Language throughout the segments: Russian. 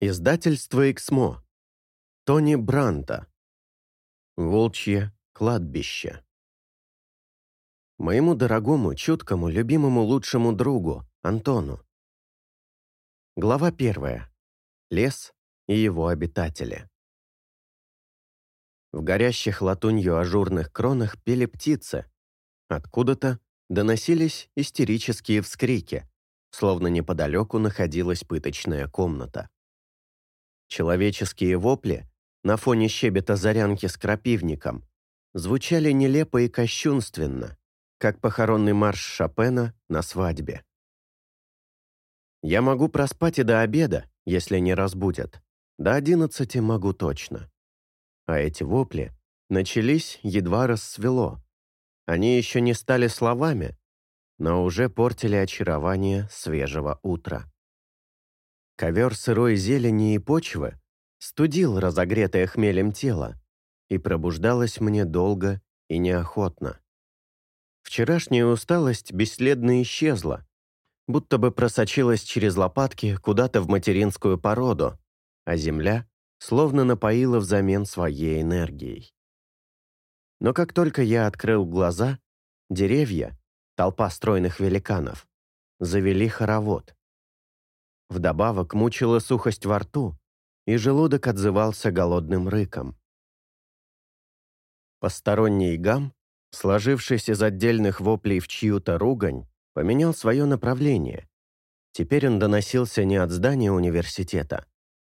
Издательство «Эксмо». Тони Бранта. Волчье кладбище. Моему дорогому, чуткому, любимому лучшему другу, Антону. Глава первая. Лес и его обитатели. В горящих латунью ажурных кронах пели птицы. Откуда-то доносились истерические вскрики, словно неподалеку находилась пыточная комната. Человеческие вопли на фоне щебета зарянки с крапивником звучали нелепо и кощунственно, как похоронный марш Шопена на свадьбе. Я могу проспать и до обеда, если не разбудят. До одиннадцати могу точно. А эти вопли начались, едва рассвело. Они еще не стали словами, но уже портили очарование свежего утра. Ковер сырой зелени и почвы студил разогретое хмелем тело, и пробуждалось мне долго и неохотно. Вчерашняя усталость бесследно исчезла, будто бы просочилась через лопатки куда-то в материнскую породу, а земля словно напоила взамен своей энергией. Но как только я открыл глаза, деревья, толпа стройных великанов, завели хоровод. Вдобавок мучила сухость во рту, и желудок отзывался голодным рыком. Посторонний гам, сложившись из отдельных воплей в чью-то ругань, поменял свое направление. Теперь он доносился не от здания университета,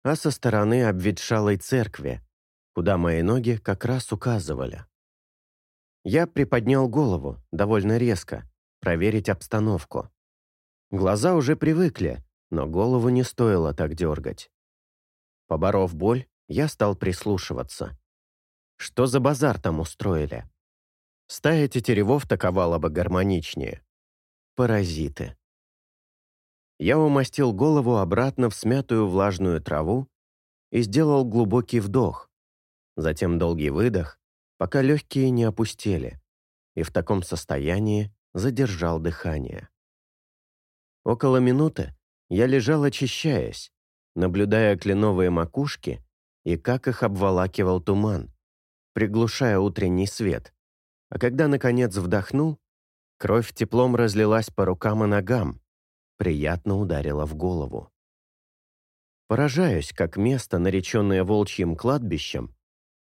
а со стороны обветшалой церкви, куда мои ноги как раз указывали. Я приподнял голову, довольно резко, проверить обстановку. Глаза уже привыкли, но голову не стоило так дергать. Поборов боль, я стал прислушиваться. Что за базар там устроили? Стая тетеревов таковала бы гармоничнее. Паразиты. Я умастил голову обратно в смятую влажную траву и сделал глубокий вдох, затем долгий выдох, пока легкие не опустели, и в таком состоянии задержал дыхание. Около минуты я лежал, очищаясь, наблюдая кленовые макушки и как их обволакивал туман, приглушая утренний свет. А когда, наконец, вдохнул, кровь теплом разлилась по рукам и ногам, приятно ударила в голову. Поражаюсь, как место, нареченное волчьим кладбищем,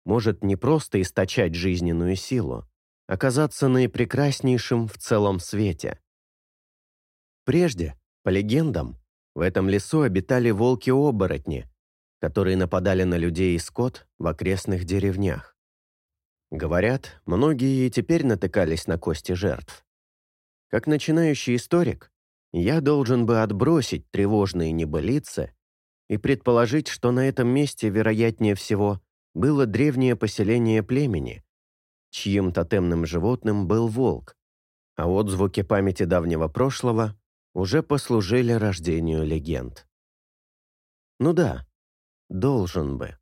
может не просто источать жизненную силу, оказаться наипрекраснейшим в целом свете. Прежде, по легендам, в этом лесу обитали волки-оборотни, которые нападали на людей и скот в окрестных деревнях. Говорят, многие и теперь натыкались на кости жертв. Как начинающий историк, я должен бы отбросить тревожные небылицы и предположить, что на этом месте, вероятнее всего, было древнее поселение племени, чьим тотемным животным был волк, а отзвуки памяти давнего прошлого уже послужили рождению легенд. Ну да, должен бы.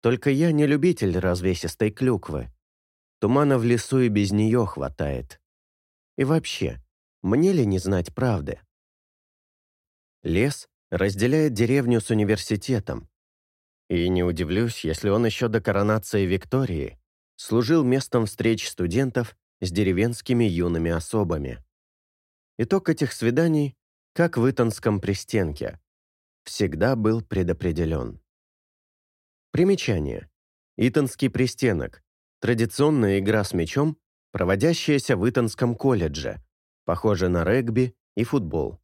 Только я не любитель развесистой клюквы. Тумана в лесу и без нее хватает. И вообще, мне ли не знать правды? Лес разделяет деревню с университетом. И не удивлюсь, если он еще до коронации Виктории служил местом встреч студентов с деревенскими юными особами. Итог этих свиданий, как в Итонском пристенке, всегда был предопределен. Примечание. Итонский пристенок – традиционная игра с мячом, проводящаяся в Итонском колледже, похожа на регби и футбол.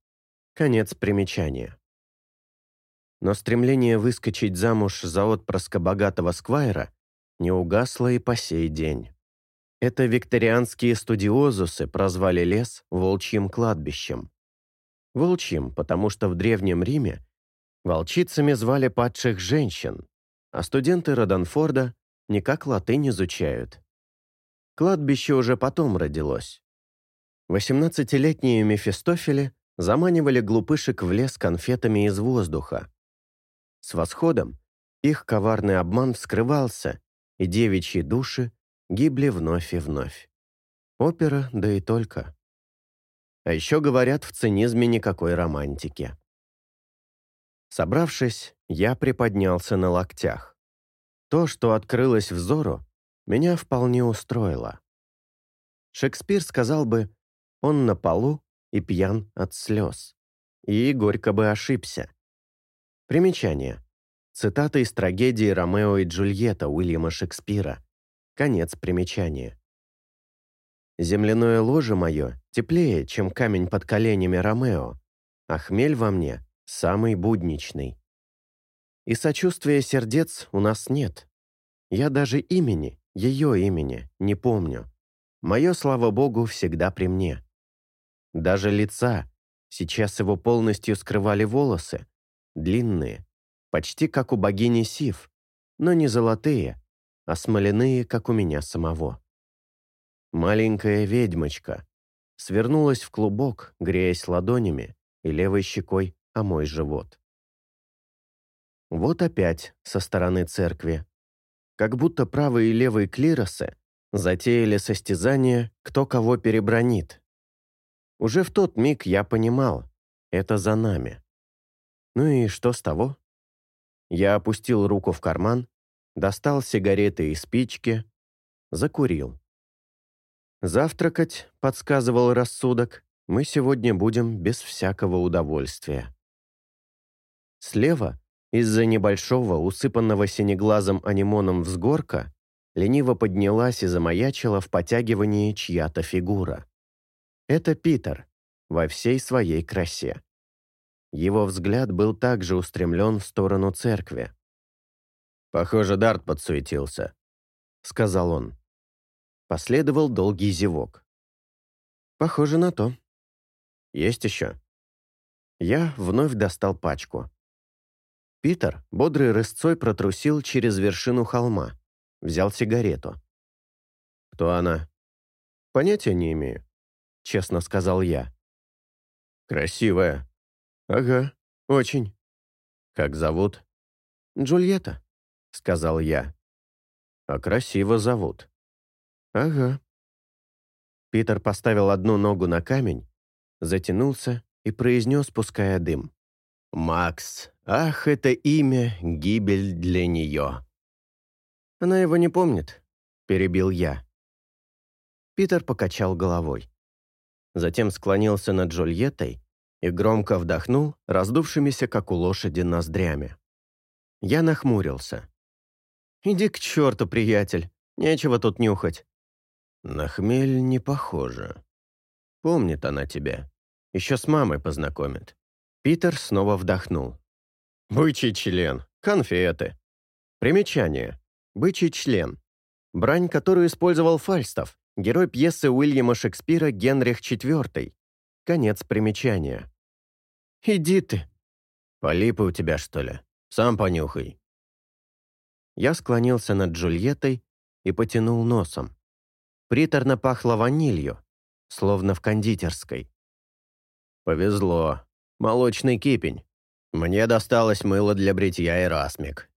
Конец примечания. Но стремление выскочить замуж за отпрыска богатого сквайра не угасло и по сей день. Это викторианские студиозусы прозвали лес волчьим кладбищем. Волчьим, потому что в Древнем Риме волчицами звали падших женщин, а студенты Роданфорда никак латынь изучают. Кладбище уже потом родилось. Восемнадцатилетние Мефистофели заманивали глупышек в лес конфетами из воздуха. С восходом их коварный обман вскрывался, и девичьи души гибли вновь и вновь. Опера, да и только. А еще говорят, в цинизме никакой романтики. Собравшись, я приподнялся на локтях. То, что открылось взору, меня вполне устроило. Шекспир сказал бы, он на полу и пьян от слез. И горько бы ошибся. Примечание. Цитата из трагедии «Ромео и Джульетта» Уильяма Шекспира. Конец примечания. Земляное ложе мое теплее, чем камень под коленями Ромео, а хмель во мне самый будничный. И сочувствия сердец у нас нет. Я даже имени, ее имени, не помню. Мое, слава богу, всегда при мне. Даже лица, сейчас его полностью скрывали волосы, длинные, почти как у богини Сив, но не золотые, а смоляные, как у меня самого. Маленькая ведьмочка свернулась в клубок, греясь ладонями и левой щекой о мой живот. Вот опять со стороны церкви. Как будто правые и левые клиросы затеяли состязание, кто кого перебронит. Уже в тот миг я понимал, это за нами. Ну и что с того? Я опустил руку в карман, достал сигареты и спички, закурил. «Завтракать», — подсказывал рассудок, — «мы сегодня будем без всякого удовольствия». Слева, из-за небольшого, усыпанного синеглазым анимоном взгорка, лениво поднялась и замаячила в потягивании чья-то фигура. Это Питер, во всей своей красе. Его взгляд был также устремлен в сторону церкви. «Похоже, Дарт подсуетился», — сказал он. Последовал долгий зевок. «Похоже на то. Есть еще?» Я вновь достал пачку. Питер бодрой рысцой протрусил через вершину холма, взял сигарету. «Кто она?» «Понятия не имею», — честно сказал я. «Красивая», «Ага, очень». «Как зовут?» «Джульетта», — сказал я. «А красиво зовут». «Ага». Питер поставил одну ногу на камень, затянулся и произнес, пуская дым. «Макс, ах, это имя — гибель для нее». «Она его не помнит», — перебил я. Питер покачал головой. Затем склонился над Джульеттой и громко вдохнул раздувшимися, как у лошади, ноздрями. Я нахмурился. «Иди к черту, приятель, нечего тут нюхать». «На хмель не похоже. Помнит она тебя. Еще с мамой познакомит». Питер снова вдохнул. «Бычий член. Конфеты». Примечание. Бычий член. Брань, которую использовал Фальстов, герой пьесы Уильяма Шекспира «Генрих IV», Конец примечания. «Иди ты!» «Полипы у тебя, что ли? Сам понюхай». Я склонился над Джульеттой и потянул носом. Приторно пахло ванилью, словно в кондитерской. «Повезло. Молочный кипень. Мне досталось мыло для бритья и расмик».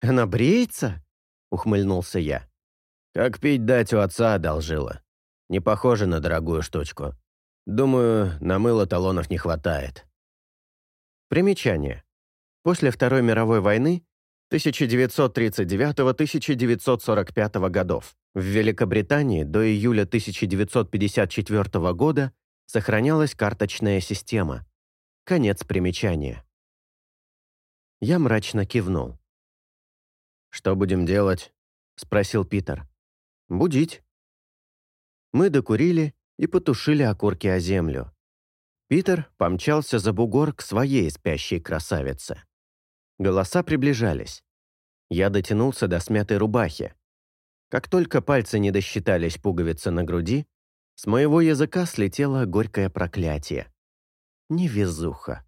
«Она бреется?» — ухмыльнулся я. «Как пить дать у отца одолжила. Не похоже на дорогую штучку. Думаю, на мыло талонов не хватает. Примечание. После Второй мировой войны 1939-1945 годов в Великобритании до июля 1954 года сохранялась карточная система. Конец примечания. Я мрачно кивнул. «Что будем делать?» — спросил Питер. «Будить». Мы докурили и потушили окурки о землю. Питер помчался за бугор к своей спящей красавице. Голоса приближались. Я дотянулся до смятой рубахи. Как только пальцы не досчитались пуговицы на груди, с моего языка слетело горькое проклятие. Невезуха.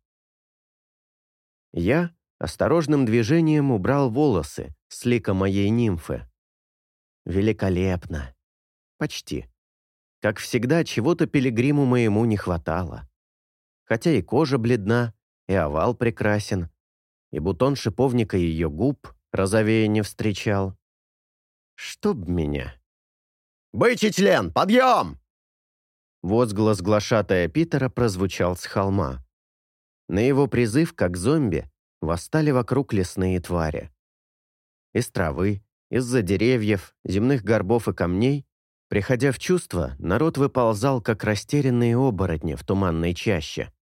Я осторожным движением убрал волосы с лика моей нимфы. Великолепно. Почти. Как всегда, чего-то пилигриму моему не хватало. Хотя и кожа бледна, и овал прекрасен, и бутон шиповника ее губ розовее не встречал. Чтоб меня. «Бычий член, подъем!» Возглас глашатая Питера прозвучал с холма. На его призыв, как зомби, восстали вокруг лесные твари. Из травы, из-за деревьев, земных горбов и камней, приходя в чувство, народ выползал, как растерянные оборотни в туманной чаще.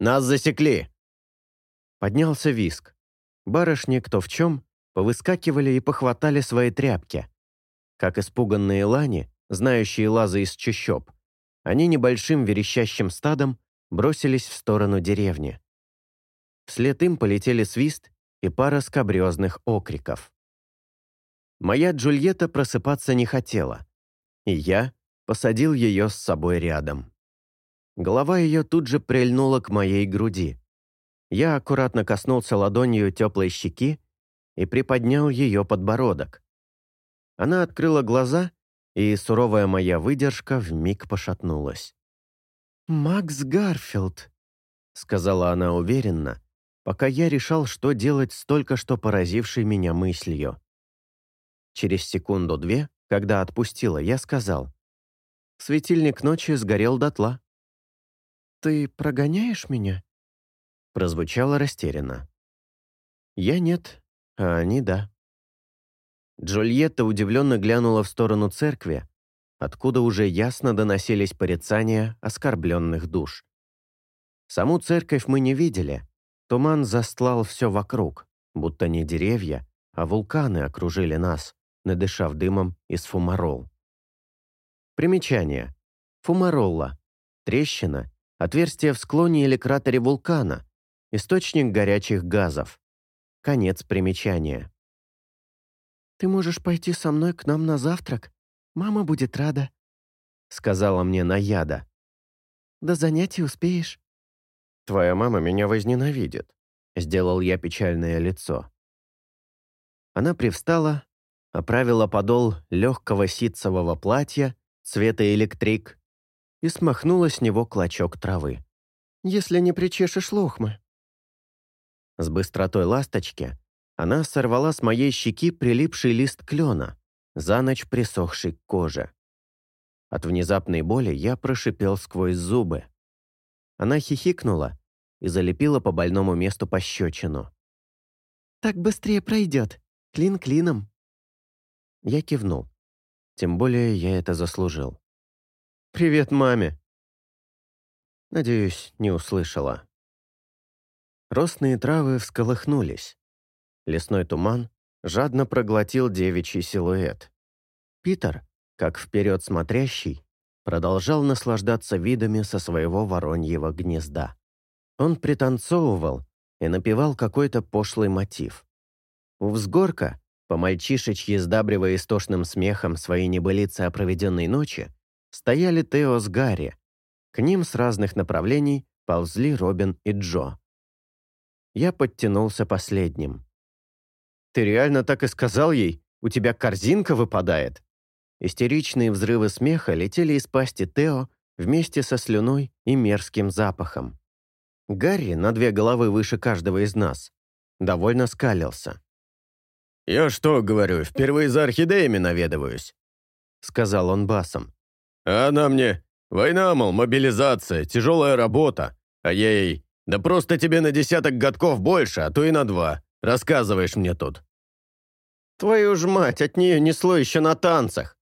«Нас засекли!» Поднялся виск. Барышни, кто в чем, повыскакивали и похватали свои тряпки. Как испуганные лани, знающие лазы из чащоб, они небольшим верещащим стадом бросились в сторону деревни. Вслед им полетели свист и пара скабрезных окриков. Моя Джульетта просыпаться не хотела, и я посадил ее с собой рядом. Голова ее тут же прильнула к моей груди. Я аккуратно коснулся ладонью теплой щеки и приподнял ее подбородок. Она открыла глаза, и суровая моя выдержка вмиг пошатнулась. «Макс Гарфилд», — сказала она уверенно, пока я решал, что делать с только что поразившей меня мыслью. Через секунду-две, когда отпустила, я сказал, «Светильник ночи сгорел дотла». «Ты прогоняешь меня?» Прозвучало растерянно. «Я нет, а они да». Джульетта удивленно глянула в сторону церкви, откуда уже ясно доносились порицания оскорбленных душ. Саму церковь мы не видели. Туман застлал все вокруг, будто не деревья, а вулканы окружили нас, надышав дымом из фумарол. Примечание. Фумаролла. Трещина. Отверстие в склоне или кратере вулкана. Источник горячих газов. Конец примечания. «Ты можешь пойти со мной к нам на завтрак? Мама будет рада», — сказала мне Наяда. «До занятий успеешь». «Твоя мама меня возненавидит», — сделал я печальное лицо. Она привстала, оправила подол легкого ситцевого платья цвета электрик и смахнула с него клочок травы. «Если не причешешь лохмы». С быстротой ласточки она сорвала с моей щеки прилипший лист клена, за ночь присохший к коже. От внезапной боли я прошипел сквозь зубы. Она хихикнула и залепила по больному месту пощечину. «Так быстрее пройдет. Клин клином». Я кивнул. Тем более я это заслужил. «Привет маме!» Надеюсь, не услышала. Росные травы всколыхнулись. Лесной туман жадно проглотил девичий силуэт. Питер, как вперед смотрящий, продолжал наслаждаться видами со своего вороньего гнезда. Он пританцовывал и напевал какой-то пошлый мотив. У взгорка, по-мальчишечьи сдабривая истошным смехом свои небылицы о проведенной ночи, стояли Тео с Гарри. К ним с разных направлений ползли Робин и Джо. Я подтянулся последним. «Ты реально так и сказал ей? У тебя корзинка выпадает?» Истеричные взрывы смеха летели из пасти Тео вместе со слюной и мерзким запахом. Гарри, на две головы выше каждого из нас, довольно скалился. «Я что, говорю, впервые за орхидеями наведываюсь?» сказал он басом. «А она мне, война, мол, мобилизация, тяжелая работа, а я ей, да просто тебе на десяток годков больше, а то и на два рассказываешь мне тут?» «Твою ж мать, от нее несло еще на танцах!»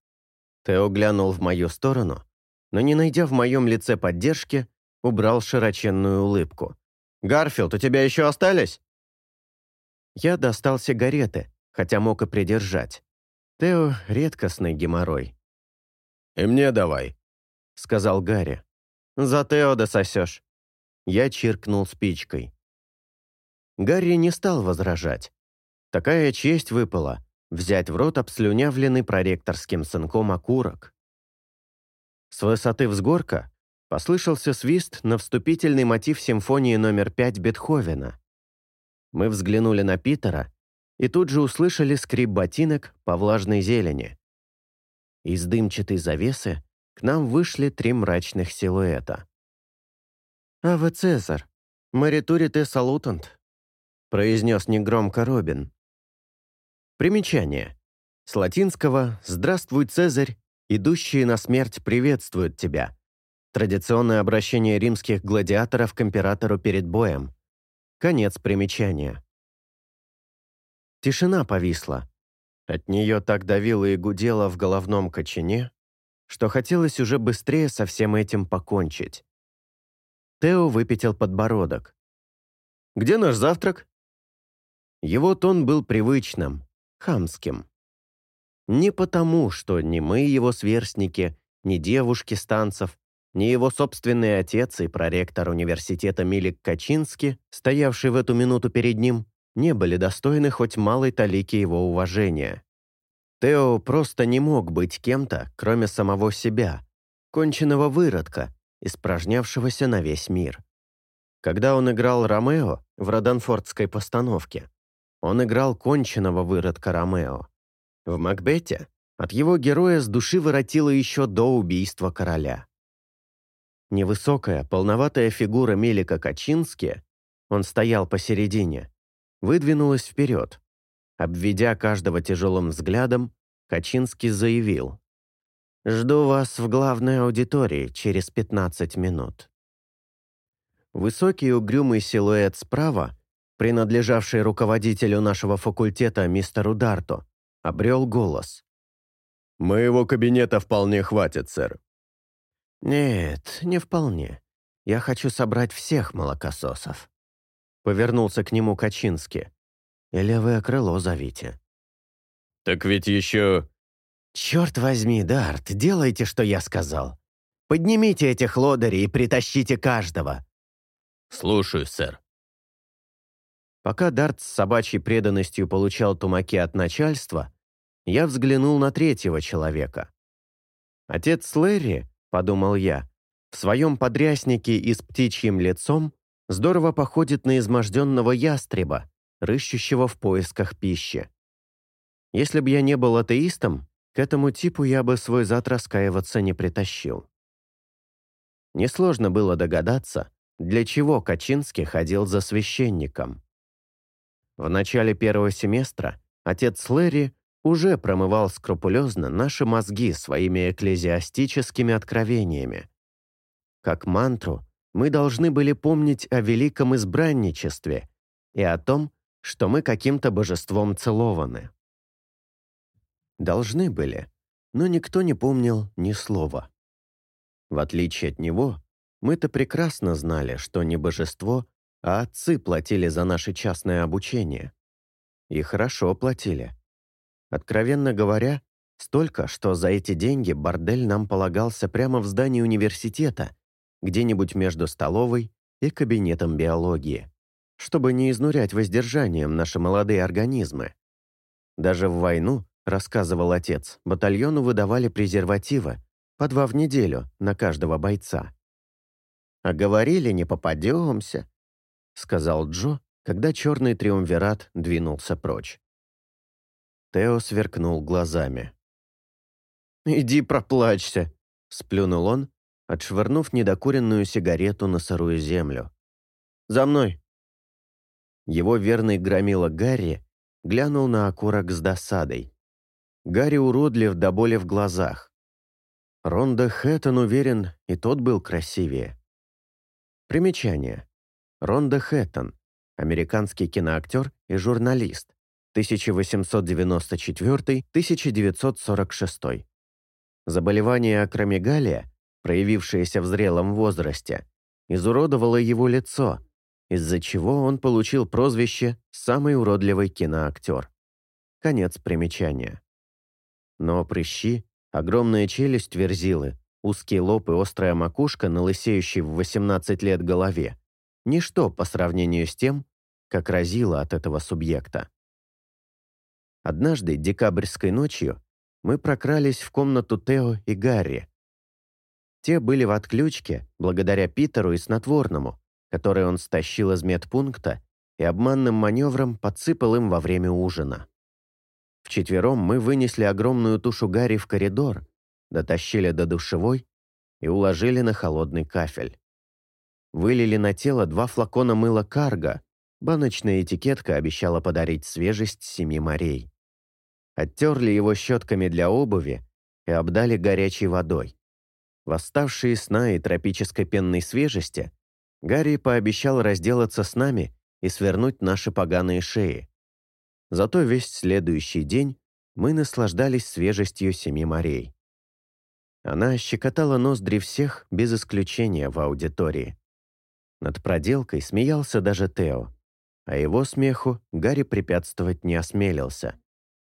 Тео глянул в мою сторону, но, не найдя в моем лице поддержки, убрал широченную улыбку. «Гарфилд, у тебя еще остались?» Я достал сигареты, хотя мог и придержать. Тео — редкостный геморрой. «И мне давай», — сказал Гарри. «За Тео дососешь». Я чиркнул спичкой. Гарри не стал возражать. Такая честь выпала — взять в рот обслюнявленный проректорским сынком окурок. С высоты взгорка послышался свист на вступительный мотив симфонии номер 5 Бетховена. Мы взглянули на Питера и тут же услышали скрип ботинок по влажной зелени. Из дымчатой завесы к нам вышли три мрачных силуэта. «Аве Цезарь, маритури те салутант», произнес негромко Робин. Примечание. С латинского «Здравствуй, Цезарь! Идущие на смерть приветствуют тебя». Традиционное обращение римских гладиаторов к императору перед боем. Конец примечания. Тишина повисла. От нее так давило и гудело в головном кочане, что хотелось уже быстрее со всем этим покончить. Тео выпятил подбородок. «Где наш завтрак?» Его тон был привычным, хамским. Не потому, что ни мы его сверстники, ни девушки станцев, ни его собственный отец и проректор университета Милик Качински, стоявший в эту минуту перед ним, не были достойны хоть малой талики его уважения. Тео просто не мог быть кем-то, кроме самого себя, конченного выродка, испражнявшегося на весь мир. Когда он играл Ромео в Роданфордской постановке, он играл конченного выродка Ромео. В Макбете от его героя с души воротило еще до убийства короля. Невысокая, полноватая фигура Мелика Качински, он стоял посередине, выдвинулась вперед. Обведя каждого тяжелым взглядом, Качинский заявил. «Жду вас в главной аудитории через 15 минут». Высокий угрюмый силуэт справа, принадлежавший руководителю нашего факультета мистеру Дарту, обрел голос. «Моего кабинета вполне хватит, сэр. «Нет, не вполне. Я хочу собрать всех молокососов». Повернулся к нему Качински. «И левое крыло зовите». «Так ведь еще...» «Черт возьми, Дарт, делайте, что я сказал. Поднимите этих лодырей и притащите каждого». «Слушаю, сэр». Пока Дарт с собачьей преданностью получал тумаки от начальства, я взглянул на третьего человека. Отец Лэри подумал я, в своем подряснике и с птичьим лицом здорово походит на изможденного ястреба, рыщущего в поисках пищи. Если бы я не был атеистом, к этому типу я бы свой зад раскаиваться не притащил. Несложно было догадаться, для чего Качинский ходил за священником. В начале первого семестра отец Лэри уже промывал скрупулезно наши мозги своими экклезиастическими откровениями. Как мантру, мы должны были помнить о великом избранничестве и о том, что мы каким-то божеством целованы. Должны были, но никто не помнил ни слова. В отличие от него, мы-то прекрасно знали, что не божество, а отцы платили за наше частное обучение. И хорошо платили. Откровенно говоря, столько, что за эти деньги бордель нам полагался прямо в здании университета, где-нибудь между столовой и кабинетом биологии, чтобы не изнурять воздержанием наши молодые организмы. Даже в войну, рассказывал отец, батальону выдавали презервативы, по два в неделю на каждого бойца. «А говорили, не попадемся», — сказал Джо, когда черный триумвират двинулся прочь. Тео сверкнул глазами. «Иди проплачься», — сплюнул он, отшвырнув недокуренную сигарету на сырую землю. «За мной!» Его верный громила Гарри глянул на окурок с досадой. Гарри уродлив до боли в глазах. Ронда Хэттон уверен, и тот был красивее. Примечание. Ронда Хэттон, американский киноактер и журналист, 1894-1946. Заболевание акромегалия, проявившееся в зрелом возрасте, изуродовало его лицо, из-за чего он получил прозвище «самый уродливый киноактер». Конец примечания. Но прыщи, огромная челюсть верзилы, узкий лоб и острая макушка на лысеющей в 18 лет голове – ничто по сравнению с тем, как разило от этого субъекта. Однажды, декабрьской ночью, мы прокрались в комнату Тео и Гарри. Те были в отключке благодаря Питеру и снотворному, который он стащил из медпункта и обманным маневром подсыпал им во время ужина. Вчетвером мы вынесли огромную тушу Гарри в коридор, дотащили до душевой и уложили на холодный кафель. Вылили на тело два флакона мыла карго, баночная этикетка обещала подарить свежесть семи морей оттерли его щетками для обуви и обдали горячей водой. Восставший из сна и тропической пенной свежести, Гарри пообещал разделаться с нами и свернуть наши поганые шеи. Зато весь следующий день мы наслаждались свежестью семи морей. Она щекотала ноздри всех, без исключения в аудитории. Над проделкой смеялся даже Тео, а его смеху Гарри препятствовать не осмелился.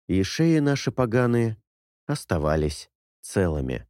И шеи наши поганые оставались целыми.